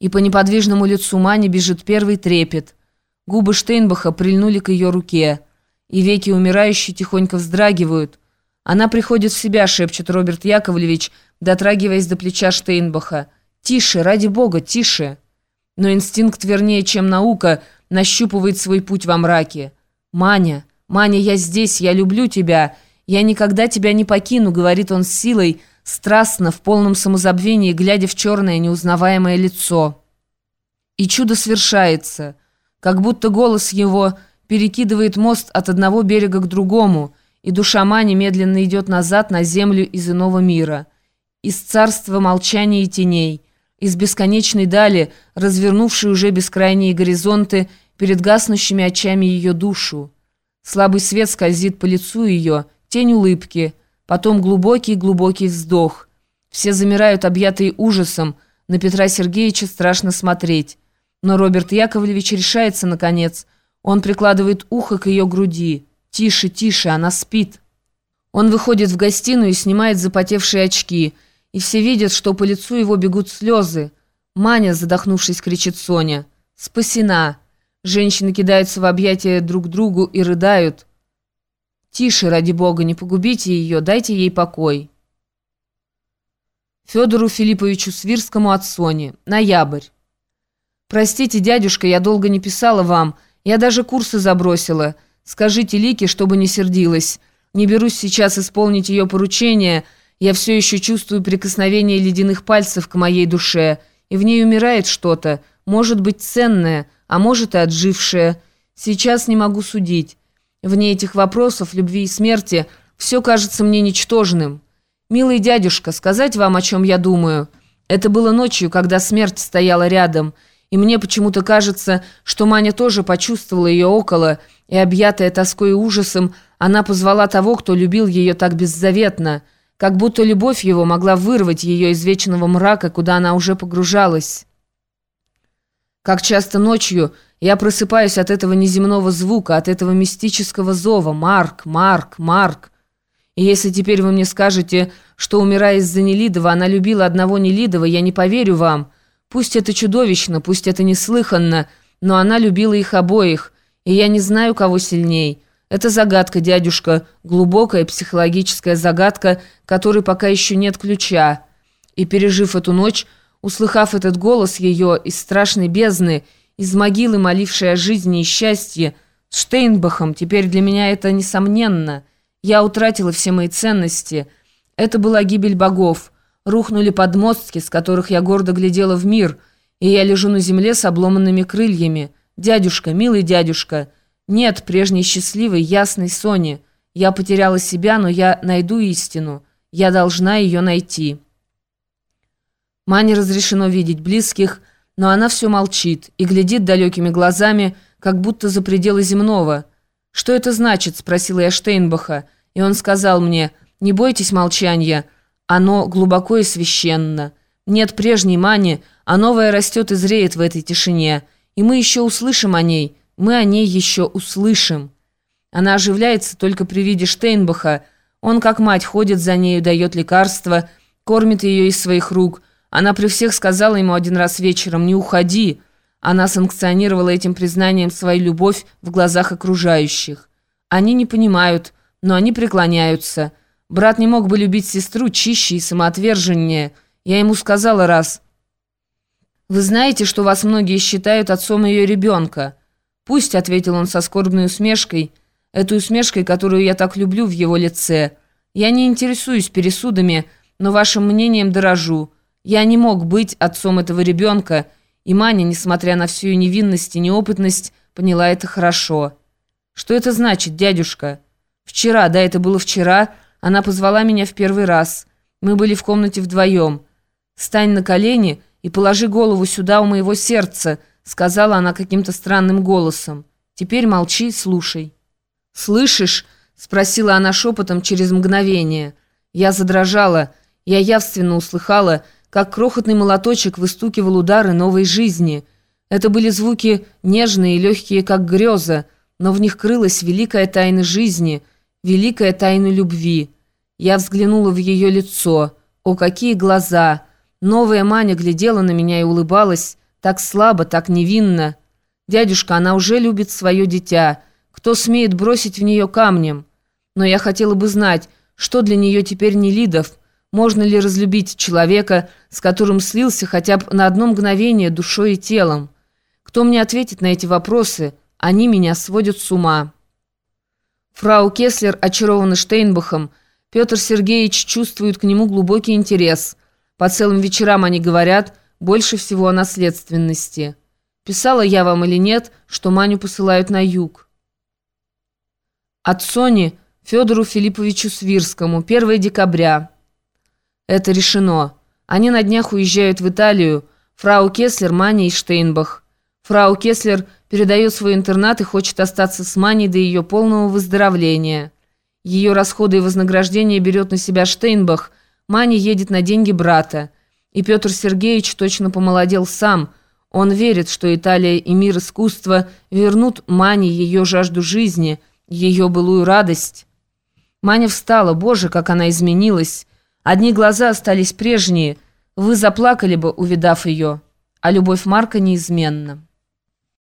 и по неподвижному лицу Мани бежит первый трепет. Губы Штейнбаха прильнули к ее руке, и веки умирающей тихонько вздрагивают. Она приходит в себя, шепчет Роберт Яковлевич, дотрагиваясь до плеча Штейнбаха. «Тише, ради бога, тише!» Но инстинкт, вернее, чем наука, нащупывает свой путь во мраке. «Маня, Маня, я здесь, я люблю тебя, я никогда тебя не покину», — говорит он с силой, — страстно, в полном самозабвении, глядя в черное неузнаваемое лицо. И чудо свершается, как будто голос его перекидывает мост от одного берега к другому, и душа Мани медленно идет назад на землю из иного мира, из царства молчания и теней, из бесконечной дали, развернувшей уже бескрайние горизонты перед гаснущими очами ее душу. Слабый свет скользит по лицу ее, тень улыбки — Потом глубокий-глубокий вздох. Все замирают, объятые ужасом. На Петра Сергеевича страшно смотреть. Но Роберт Яковлевич решается, наконец. Он прикладывает ухо к ее груди. «Тише, тише, она спит». Он выходит в гостиную и снимает запотевшие очки. И все видят, что по лицу его бегут слезы. «Маня», задохнувшись, кричит Соня. «Спасена». Женщины кидаются в объятия друг другу и рыдают. «Тише, ради бога, не погубите ее, дайте ей покой». Федору Филипповичу Свирскому от Сони. Ноябрь. «Простите, дядюшка, я долго не писала вам. Я даже курсы забросила. Скажите Лике, чтобы не сердилась. Не берусь сейчас исполнить ее поручение. Я все еще чувствую прикосновение ледяных пальцев к моей душе. И в ней умирает что-то. Может быть, ценное, а может и отжившее. Сейчас не могу судить. Вне этих вопросов, любви и смерти, все кажется мне ничтожным. Милый дядюшка, сказать вам, о чем я думаю. Это было ночью, когда смерть стояла рядом, и мне почему-то кажется, что Маня тоже почувствовала ее около, и, объятая тоской и ужасом, она позвала того, кто любил ее так беззаветно, как будто любовь его могла вырвать ее из вечного мрака, куда она уже погружалась. Как часто ночью я просыпаюсь от этого неземного звука, от этого мистического зова «Марк, Марк, Марк». И если теперь вы мне скажете, что, умирая из-за Нелидова, она любила одного Нелидова, я не поверю вам. Пусть это чудовищно, пусть это неслыханно, но она любила их обоих, и я не знаю, кого сильней. Это загадка, дядюшка, глубокая психологическая загадка, которой пока еще нет ключа. И пережив эту ночь, услыхав этот голос ее из страшной бездны, из могилы, молившей о жизни и счастье, с Штейнбахом, теперь для меня это несомненно. Я утратила все мои ценности. Это была гибель богов. Рухнули подмостки, с которых я гордо глядела в мир, и я лежу на земле с обломанными крыльями. Дядюшка, милый дядюшка, нет прежней счастливой, ясной Сони. Я потеряла себя, но я найду истину. Я должна ее найти». Мане разрешено видеть близких, но она все молчит и глядит далекими глазами, как будто за пределы земного. «Что это значит?» – спросила я Штейнбаха, и он сказал мне, «Не бойтесь молчания, оно глубоко и священно. Нет прежней мани, а новая растет и зреет в этой тишине, и мы еще услышим о ней, мы о ней еще услышим». Она оживляется только при виде Штейнбаха, он как мать ходит за нею, дает лекарства, кормит ее из своих рук – она при всех сказала ему один раз вечером «Не уходи». Она санкционировала этим признанием свою любовь в глазах окружающих. Они не понимают, но они преклоняются. Брат не мог бы любить сестру чище и самоотверженнее. Я ему сказала раз. «Вы знаете, что вас многие считают отцом ее ребенка?» «Пусть», — ответил он со скорбной усмешкой, этой усмешкой, которую я так люблю в его лице. «Я не интересуюсь пересудами, но вашим мнением дорожу». Я не мог быть отцом этого ребенка, и Маня, несмотря на всю ее невинность и неопытность, поняла это хорошо. Что это значит, дядюшка? Вчера, да, это было вчера, она позвала меня в первый раз. Мы были в комнате вдвоем. «Стань на колени и положи голову сюда у моего сердца», сказала она каким-то странным голосом. «Теперь молчи, слушай». «Слышишь?» — спросила она шепотом через мгновение. Я задрожала. Я явственно услыхала, как крохотный молоточек выстукивал удары новой жизни. Это были звуки нежные и легкие, как греза, но в них крылась великая тайна жизни, великая тайна любви. Я взглянула в ее лицо. О, какие глаза! Новая Маня глядела на меня и улыбалась, так слабо, так невинно. Дядюшка, она уже любит свое дитя. Кто смеет бросить в нее камнем? Но я хотела бы знать, что для нее теперь не Лидов. Можно ли разлюбить человека, с которым слился хотя бы на одно мгновение душой и телом? Кто мне ответит на эти вопросы? Они меня сводят с ума. Фрау Кеслер очарована Штейнбахом. Петр Сергеевич чувствует к нему глубокий интерес. По целым вечерам они говорят больше всего о наследственности. Писала я вам или нет, что Маню посылают на юг. От Сони Федору Филипповичу Свирскому, 1 декабря. Это решено. Они на днях уезжают в Италию. Фрау Кеслер, Маня и Штейнбах. Фрау Кеслер передает свой интернат и хочет остаться с Маней до ее полного выздоровления. Ее расходы и вознаграждение берет на себя Штейнбах. Маня едет на деньги брата. И Петр Сергеевич точно помолодел сам. Он верит, что Италия и мир искусства вернут Мане ее жажду жизни, ее былую радость. Маня встала. Боже, как она изменилась. Одни глаза остались прежние. Вы заплакали бы, увидав ее. А любовь Марка неизменна.